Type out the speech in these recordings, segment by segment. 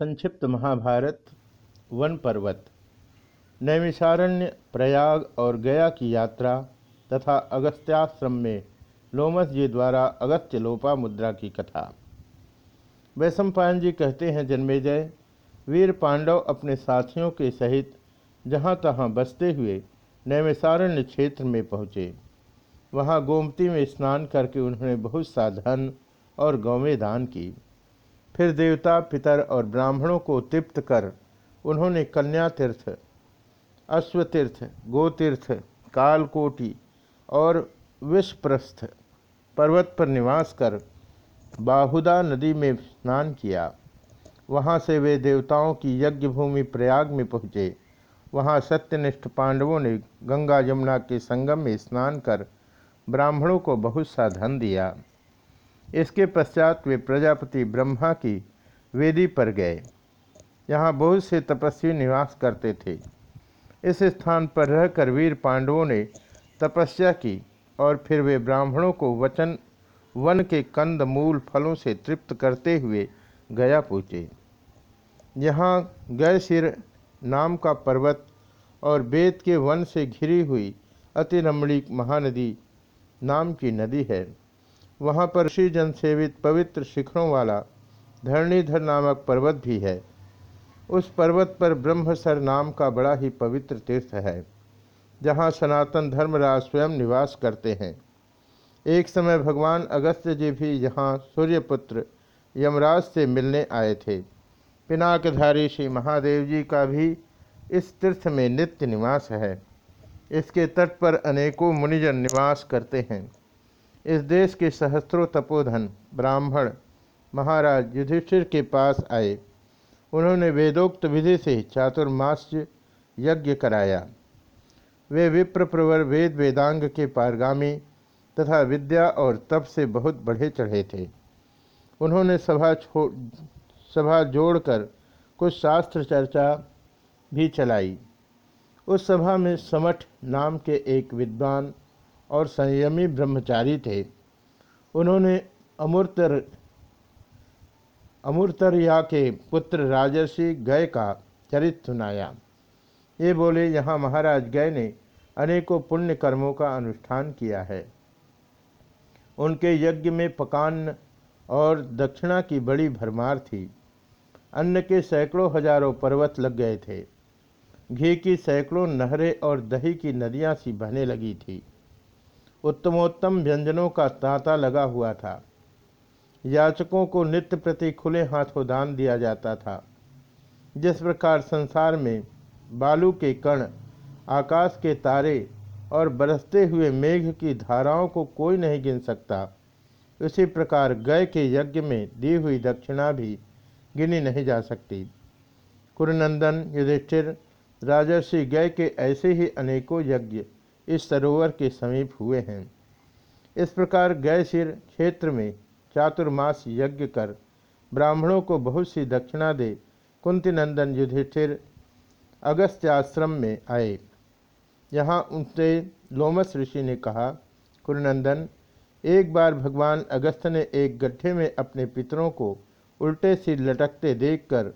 संक्षिप्त महाभारत, वन पर्वत। नैमिषारण्य, प्रयाग और गया की यात्रा तथा अगस्त्याश्रम में लोमस जी द्वारा अगस्त्य लोपा मुद्रा की कथा। वैशंपायन जी कहते हैं, जन्मेजय, वीर पांडव अपने साथियों के सहित जहाँ तहाँ बसते हुए नैमिषारण्य क्षेत्र में पहुँचे। वहाँ गोमती में स्नान करके उन्होंने बहुत सा धन और गौवें दान की। फिर देवता, पितर और ब्राह्मणों को तृप्त कर उन्होंने कन्या तीर्थ अश्वतीर्थ, गोतीर्थ, कालकोटी और विषप्रस्थ पर्वत पर निवास कर बाहुदा नदी में स्नान किया। वहाँ से वे देवताओं की यज्ञ भूमि प्रयाग में पहुँचे। वहाँ सत्यनिष्ठ पांडवों ने गंगा यमुना के संगम में स्नान कर ब्राह्मणों को बहुत सा धन दिया। इसके पश्चात वे प्रजापति ब्रह्मा की वेदी पर गए। यहाँ बहुत से तपस्वी निवास करते थे। इस स्थान पर रहकर वीर पांडवों ने तपस्या की और फिर वे ब्राह्मणों को वचन, वन के कंद मूल फलों से तृप्त करते हुए गया पूछे यहाँ गय सिर नाम का पर्वत और बेत के वन से घिरी हुई अति रमणीक महानदी नाम की नदी है। वहाँ पर ऋषि जन सेवित पवित्र शिखरों वाला धरणीधर नामक पर्वत भी है। उस पर्वत पर ब्रह्मसर नाम का बड़ा ही पवित्र तीर्थ है, जहाँ सनातन धर्मराज स्वयं निवास करते हैं। एक समय भगवान अगस्त्य जी भी यहाँ सूर्यपुत्र यमराज से मिलने आए थे। पिनाकधारी श्री महादेव जी का भी इस तीर्थ में नित्य निवास है। इसके तट पर अनेकों मुनिजन निवास करते हैं। इस देश के सहस्त्रों तपोधन, ब्राह्मण, महाराज युधिष्ठिर के पास आए। उन्होंने वेदोक्त विधि से चातुर्मास्य यज्ञ कराया। वे विप्र प्रवर वेद वेदांग के पारगामी तथा विद्या और तप से बहुत बढ़े चढ़े थे। उन्होंने सभा छोड़ सभा जोड़कर कुछ शास्त्र चर्चा भी चलाई। उस सभा में समठ नाम के एक विद्वान और संयमी ब्रह्मचारी थे। उन्होंने अमूर्तर, अमूर्तरिया के पुत्र राजर्षि गय का चरित्र सुनाया। ये बोले, यहाँ महाराज गय ने अनेकों पुण्य कर्मों का अनुष्ठान किया है। उनके यज्ञ में पकान और दक्षिणा की बड़ी भरमार थी। अन्न के सैकड़ों हज़ारों पर्वत लग गए थे। घी की सैकड़ों नहरें और दही की नदियाँ सी बहने लगी थी। उत्तमोत्तम व्यंजनों का तांता लगा हुआ था। याचकों को नित्य प्रति खुले हाथों दान दिया जाता था। जिस प्रकार संसार में बालू के कण, आकाश के तारे और बरसते हुए मेघ की धाराओं को कोई नहीं गिन सकता, उसी प्रकार गय के यज्ञ में दी हुई दक्षिणा भी गिनी नहीं जा सकती। कुरुनंदन, युधिष्ठिर, राजर्षि गय के ऐसे ही अनेकों यज्ञ इस सरोवर के समीप हुए हैं। इस प्रकार गैसिर क्षेत्र में चातुर्मास यज्ञ कर ब्राह्मणों को बहुत सी दक्षिणा दे कुंतीनंदन युधिष्ठिर अगस्त्याश्रम में आए। यहाँ उनसे लोमस ऋषि ने कहा, कुरुनंदन, एक बार भगवान अगस्त ने एक गड्ढे में अपने पितरों को उल्टे सिर लटकते देखकर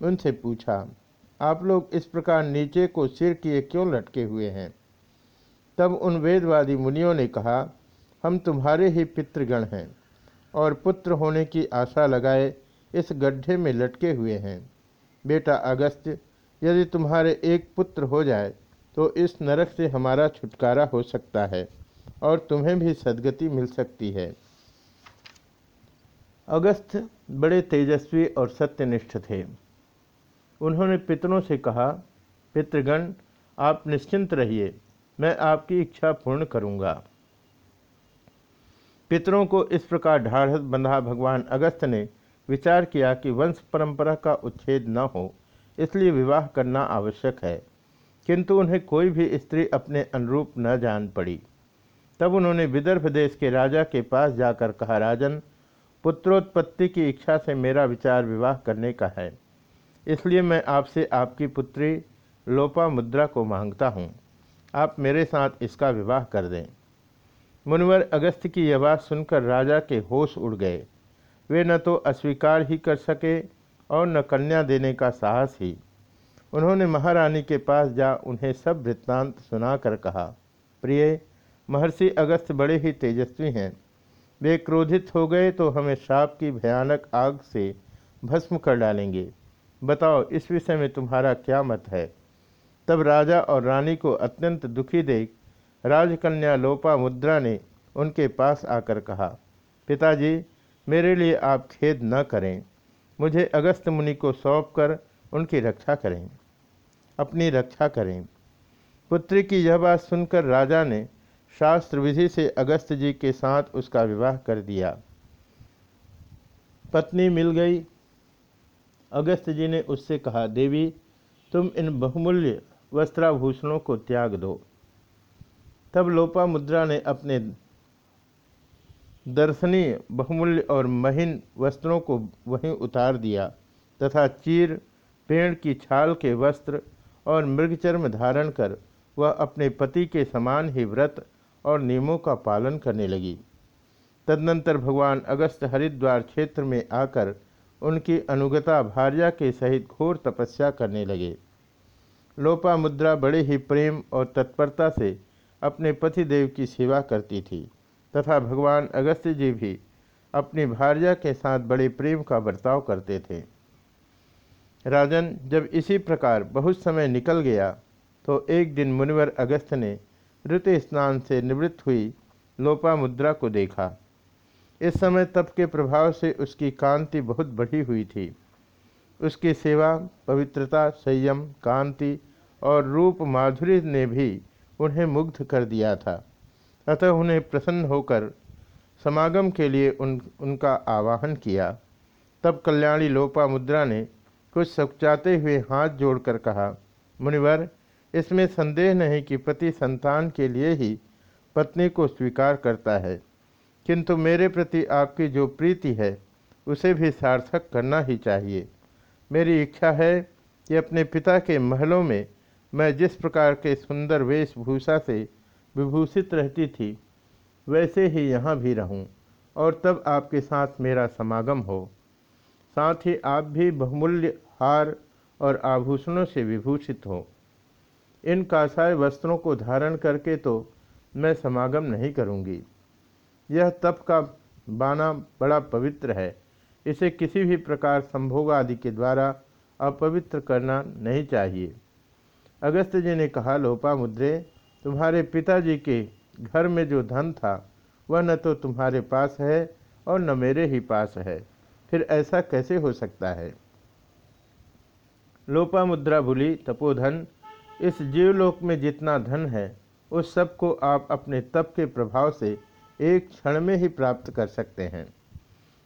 उनसे पूछा, आप लोग इस प्रकार नीचे को सिर किए क्यों लटके हुए हैं? तब उन वेदवादी मुनियों ने कहा, हम तुम्हारे ही पितृगण हैं और पुत्र होने की आशा लगाए इस गड्ढे में लटके हुए हैं। बेटा अगस्त्य यदि तुम्हारे एक पुत्र हो जाए तो इस नरक से हमारा छुटकारा हो सकता है और तुम्हें भी सदगति मिल सकती है। अगस्त बड़े तेजस्वी और सत्यनिष्ठ थे। उन्होंने पितरों से कहा, पितृगण, आप निश्चिंत रहिए। मैं आपकी इच्छा पूर्ण करूँगा। पितरों को इस प्रकार ढाढ़ बंधा भगवान अगस्त ने विचार किया कि वंश परंपरा का उच्छेद न हो, इसलिए विवाह करना आवश्यक है। किंतु उन्हें कोई भी स्त्री अपने अनुरूप न जान पड़ी। तब उन्होंने विदर्भ देश के राजा के पास जाकर कहा, राजन, पुत्रोत्पत्ति की इच्छा से मेरा विचार विवाह करने का है। इसलिए मैं आपसे आपकी पुत्री लोपा मुद्रा को माँगता हूँ। आप मेरे साथ इसका विवाह कर दें। मुनवर अगस्त की यह बात सुनकर राजा के होश उड़ गए। वे न तो अस्वीकार ही कर सके और न कन्या देने का साहस ही। उन्होंने महारानी के पास जा उन्हें सब वृत्तांत सुनाकर कहा, प्रिय, महर्षि अगस्त बड़े ही तेजस्वी हैं। वे क्रोधित हो गए तो हमें श्राप की भयानक आग से भस्म कर डालेंगे। बताओ, इस विषय में तुम्हारा क्या मत है? तब राजा और रानी को अत्यंत दुखी देख राजकन्या लोपा मुद्रा ने उनके पास आकर कहा, पिताजी, मेरे लिए आप खेद न करें। मुझे अगस्त मुनि को सौंप कर उनकी रक्षा करें। अपनी रक्षा करें। पुत्री की यह बात सुनकर राजा ने शास्त्र विधि से अगस्त जी के साथ उसका विवाह कर दिया। पत्नी मिल गई। अगस्त जी ने उससे कहा, देवी, तुम इन बहुमूल्य वस्त्राभूषणों को त्याग दो। तब लोपा मुद्रा ने अपने दर्शनीय, बहुमूल्य और महीन वस्त्रों को वहीं उतार दिया तथा चीर, पेड़ की छाल के वस्त्र और मृगचर्म धारण कर वह अपने पति के समान ही व्रत और नियमों का पालन करने लगी। तदनंतर भगवान अगस्त हरिद्वार क्षेत्र में आकर उनकी अनुगता भार्या के सहित घोर तपस्या करने लगे। लोपा मुद्रा बड़े ही प्रेम और तत्परता से अपने पतिदेव की सेवा करती थी, तथा भगवान अगस्त्य जी भी अपनी भार्या के साथ बड़े प्रेम का बर्ताव करते थे। राजन, जब इसी प्रकार बहुत समय निकल गया तो एक दिन मुनिवर अगस्त ने ऋत स्नान से निवृत्त हुई लोपा मुद्रा को देखा। इस समय तप के प्रभाव से उसकी कांति बहुत बढ़ी हुई थी। उसकी सेवा, पवित्रता, संयम, कांति और रूप माधुरी ने भी उन्हें मुग्ध कर दिया था। अतः उन्हें प्रसन्न होकर समागम के लिए उन, उनका आवाहन किया। तब कल्याणी लोपा मुद्रा ने कुछ सचाते हुए हाथ जोड़कर कहा, मुनिवर, इसमें संदेह नहीं कि पति संतान के लिए ही पत्नी को स्वीकार करता है। किंतु मेरे प्रति आपकी जो प्रीति है, उसे भी सार्थक करना ही चाहिए। मेरी इच्छा है कि अपने पिता के महलों में मैं जिस प्रकार के सुंदर वेशभूषा से विभूषित रहती थी, वैसे ही यहाँ भी रहूँ और तब आपके साथ मेरा समागम हो। साथ ही आप भी बहुमूल्य हार और आभूषणों से विभूषित हो। इन कासाय वस्त्रों को धारण करके तो मैं समागम नहीं करूँगी। यह तप का बाना बड़ा पवित्र है। इसे किसी भी प्रकार संभोग आदि के द्वारा अपवित्र करना नहीं चाहिए। अगस्त जी ने कहा, लोपा मुद्रे, तुम्हारे पिताजी के घर में जो धन था, वह न तो तुम्हारे पास है और न मेरे ही पास है। फिर ऐसा कैसे हो सकता है? लोपा मुद्रा भूली तपोधन इस जीवलोक में जितना धन है, उस सबको आप अपने तप के प्रभाव से एक क्षण में ही प्राप्त कर सकते हैं।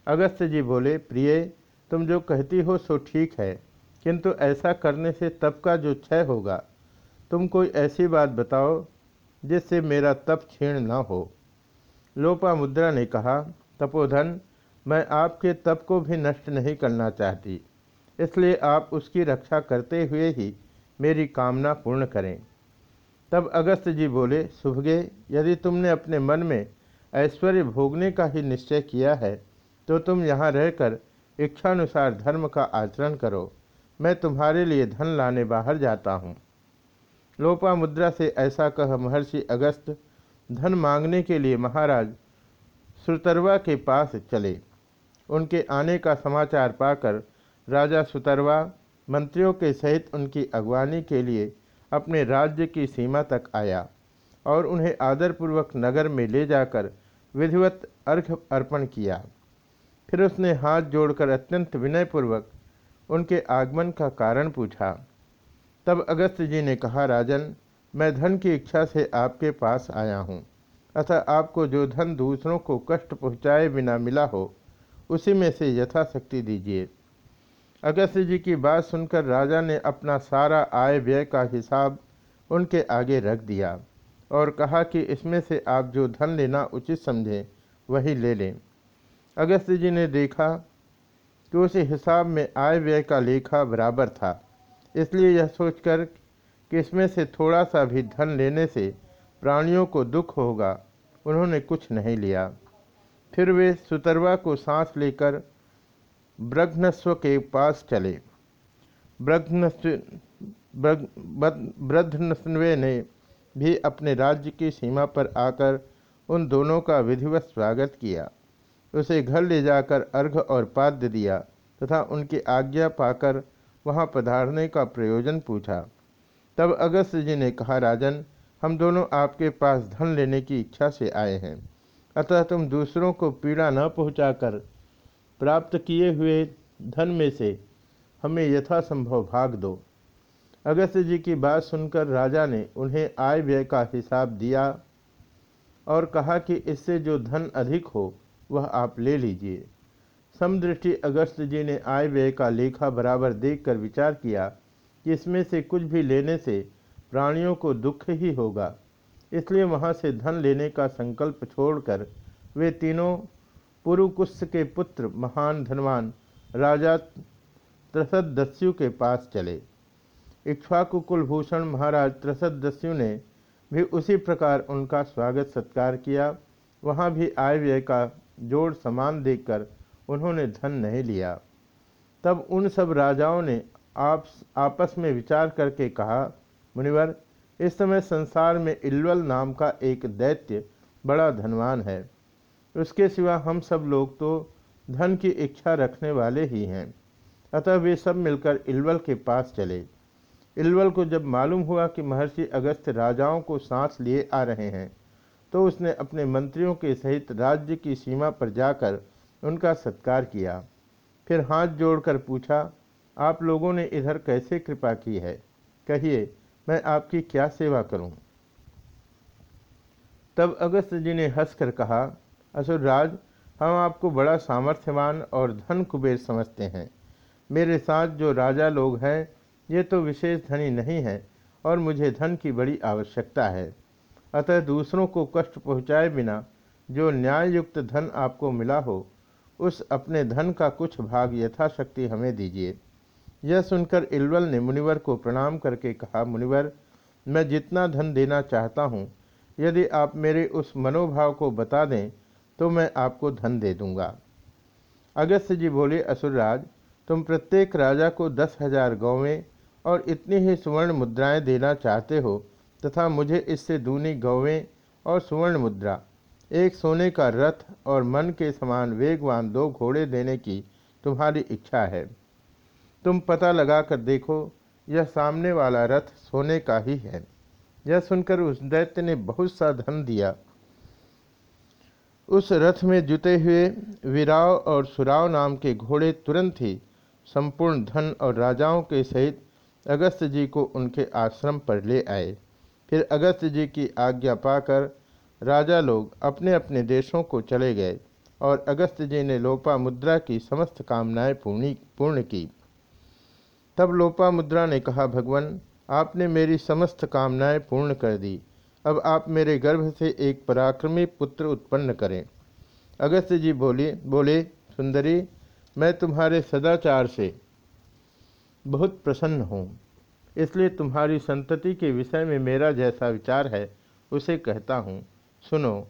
अगस्त जी बोले, प्रिय, तुम जो कहती हो सो ठीक है, किंतु ऐसा करने से तप का जो क्षय होगा, तुम कोई ऐसी बात बताओ जिससे मेरा तप क्षीण न हो। लोपा मुद्रा ने कहा, तपोधन, मैं आपके तप को भी नष्ट नहीं करना चाहती, इसलिए आप उसकी रक्षा करते हुए ही मेरी कामना पूर्ण करें। तब अगस्त जी बोले, सुभगे, यदि तुमने अपने मन में ऐश्वर्य भोगने का ही निश्चय किया है तो तुम यहाँ रहकर इच्छानुसार धर्म का आचरण करो। मैं तुम्हारे लिए धन लाने बाहर जाता हूँ। लोपा मुद्रा से ऐसा कह महर्षि अगस्त धन मांगने के लिए महाराज सुतरवा के पास चले। उनके आने का समाचार पाकर राजा सुतरवा मंत्रियों के सहित उनकी अगवानी के लिए अपने राज्य की सीमा तक आया और उन्हें आदरपूर्वक नगर में ले जाकर विधिवत अर्घ अर्पण किया। फिर उसने हाथ जोड़कर अत्यंत विनयपूर्वक उनके आगमन का कारण पूछा। तब अगस्त जी ने कहा, राजन, मैं धन की इच्छा से आपके पास आया हूँ। अतः आपको जो धन दूसरों को कष्ट पहुँचाए बिना मिला हो, उसी में से यथाशक्ति दीजिए। अगस्त जी की बात सुनकर राजा ने अपना सारा आय व्यय का हिसाब उनके आगे रख दिया और कहा कि इसमें से आप जो धन लेना उचित समझें, वही ले लें। अगस्त जी ने देखा कि उस हिसाब में आय व्यय का लेखा बराबर था। इसलिए यह सोचकर कि इसमें से थोड़ा सा भी धन लेने से प्राणियों को दुख होगा, उन्होंने कुछ नहीं लिया। फिर वे सुतरवा को सांस लेकर ब्रघ्नस्व के पास चले। ब्रध्नस्वे ने भी अपने राज्य की सीमा पर आकर उन दोनों का विधिवत स्वागत किया। उसे घर ले जाकर अर्घ और पाद्य दिया तथा उनकी आज्ञा पाकर वहाँ पधारने का प्रयोजन पूछा। तब अगस्त जी ने कहा, राजन, हम दोनों आपके पास धन लेने की इच्छा से आए हैं। अतः तुम दूसरों को पीड़ा न पहुंचाकर प्राप्त किए हुए धन में से हमें यथासंभव भाग दो अगस्त जी की बात सुनकर राजा ने उन्हें आय व्यय का हिसाब दिया और कहा कि इससे जो धन अधिक हो वह आप ले लीजिए। समदृष्टि अगस्त जी ने आय व्यय का लेखा बराबर देखकर विचार किया कि इसमें से कुछ भी लेने से प्राणियों को दुख ही होगा। इसलिए वहाँ से धन लेने का संकल्प छोड़कर वे तीनों पुरुकुश के पुत्र, महान धनवान राजा त्रसदस्यु के पास चले। इक्ष्वाकु कुलभूषण महाराज त्रसदस्यु ने भी उसी प्रकार उनका स्वागत सत्कार किया। वहाँ भी आय व्यय का जोड़ समान देखकर उन्होंने धन नहीं लिया। तब उन सब राजाओं ने आप, आपस में विचार करके कहा, मुनिवर, इस समय संसार में इल्वल नाम का एक दैत्य बड़ा धनवान है। उसके सिवा हम सब लोग तो धन की इच्छा रखने वाले ही हैं। अतः वे सब मिलकर इल्वल के पास चले। इल्वल को जब मालूम हुआ कि महर्षि अगस्त राजाओं को सांस लिए आ रहे हैं तो उसने अपने मंत्रियों के सहित राज्य की सीमा पर जाकर उनका सत्कार किया। फिर हाथ जोड़कर पूछा, आप लोगों ने इधर कैसे कृपा की है? कहिए, मैं आपकी क्या सेवा करूँ? तब अगस्त जी ने हंसकर कहा, असुरराज, हम आपको बड़ा सामर्थ्यवान और धन कुबेर समझते हैं। मेरे साथ जो राजा लोग हैं, ये तो विशेष धनी नहीं है और मुझे धन की बड़ी आवश्यकता है। अतः दूसरों को कष्ट पहुँचाए बिना जो न्याय युक्त धन आपको मिला हो, उस अपने धन का कुछ भाग यथाशक्ति हमें दीजिए। यह सुनकर इलवल ने मुनिवर को प्रणाम करके कहा, मुनिवर, मैं जितना धन देना चाहता हूँ, यदि आप मेरे उस मनोभाव को बता दें तो मैं आपको धन दे दूँगा। अगस्त जी बोले, असुरराज, तुम प्रत्येक राजा को दस हज़ार गौवें और इतनी ही सुवर्ण मुद्राएँ देना चाहते हो तथा मुझे इससे दूनी गौवें और सुवर्ण मुद्रा, एक सोने का रथ और मन के समान वेगवान दो घोड़े देने की तुम्हारी इच्छा है। तुम पता लगा कर देखो, यह सामने वाला रथ सोने का ही है। यह सुनकर उस दैत्य ने बहुत सा धन दिया। उस रथ में जुते हुए विराव और सुराव नाम के घोड़े तुरंत ही संपूर्ण धन और राजाओं के सहित अगस्त जी को उनके आश्रम पर ले आए। फिर अगस्त जी की आज्ञा पाकर राजा लोग अपने अपने देशों को चले गए और अगस्त जी ने लोपा मुद्रा की समस्त कामनाएँ पूर्णी, पूर्ण की। तब लोपा मुद्रा ने कहा, भगवान, आपने मेरी समस्त कामनाएँ पूर्ण कर दी। अब आप मेरे गर्भ से एक पराक्रमी पुत्र उत्पन्न करें। अगस्त जी बोले बोले, सुंदरी, मैं तुम्हारे सदाचार से बहुत प्रसन्न हूँ। इसलिए तुम्हारी संतति के विषय में मेरा जैसा विचार है, उसे कहता हूँ। सुनो,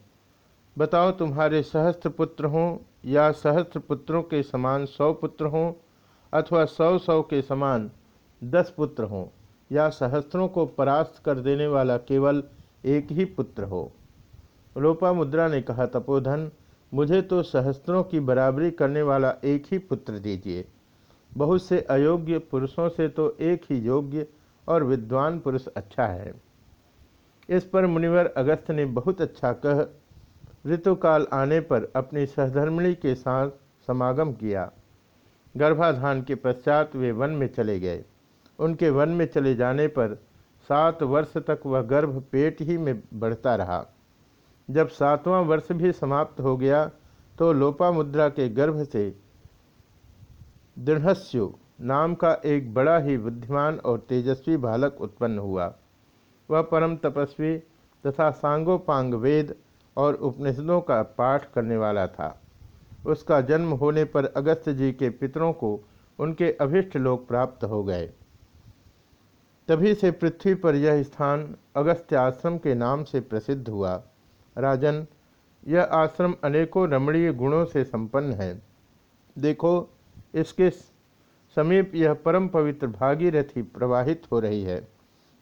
बताओ तुम्हारे सहस्त्र पुत्र हों या सहस्त्र पुत्रों के समान सौ पुत्र हों अथवा सौ सौ के समान दस पुत्र हों, या सहस्त्रों को परास्त कर देने वाला केवल एक ही पुत्र हो। लोपा मुद्रा ने कहा, तपोधन, मुझे तो सहस्त्रों की बराबरी करने वाला एक ही पुत्र दीजिए। बहुत से अयोग्य पुरुषों से तो एक ही योग्य और विद्वान पुरुष अच्छा है। इस पर मुनिवर अगस्त ने बहुत अच्छा कह, ऋतुकाल आने पर अपनी सहधर्मिणी के साथ समागम किया। गर्भाधान के पश्चात वे वन में चले गए। उनके वन में चले जाने पर सात वर्ष तक वह गर्भ पेट ही में बढ़ता रहा। जब सातवां वर्ष भी समाप्त हो गया तो लोपा मुद्रा के गर्भ से दृढ़स्यु नाम का एक बड़ा ही बुद्धिमान और तेजस्वी बालक उत्पन्न हुआ। वह परम तपस्वी तथा सांगोपांग वेद और उपनिषदों का पाठ करने वाला था। उसका जन्म होने पर अगस्त जी के पितरों को उनके अभिष्ट लोक प्राप्त हो गए। तभी से पृथ्वी पर यह स्थान अगस्त्य आश्रम के नाम से प्रसिद्ध हुआ। राजन, यह आश्रम अनेकों रमणीय गुणों से संपन्न है। देखो, इसके समीप यह परम पवित्र भागीरथी प्रवाहित हो रही है।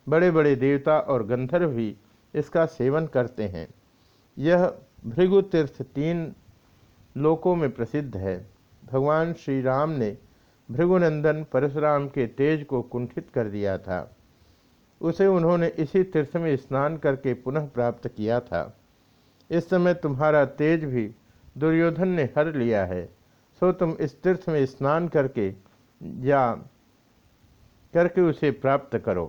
बड़े बड़े देवता और गंधर्व भी इसका सेवन करते हैं। यह भृगु तीर्थ तीन लोकों में प्रसिद्ध है। भगवान श्री राम ने भृगुनंदन परशुराम के तेज को कुंठित कर दिया था। उसे उन्होंने इसी तीर्थ में स्नान करके पुनः प्राप्त किया था। इस समय तुम्हारा तेज भी दुर्योधन ने हर लिया है। सो तुम इस तीर्थ में स्नान करके या करके उसे प्राप्त करो।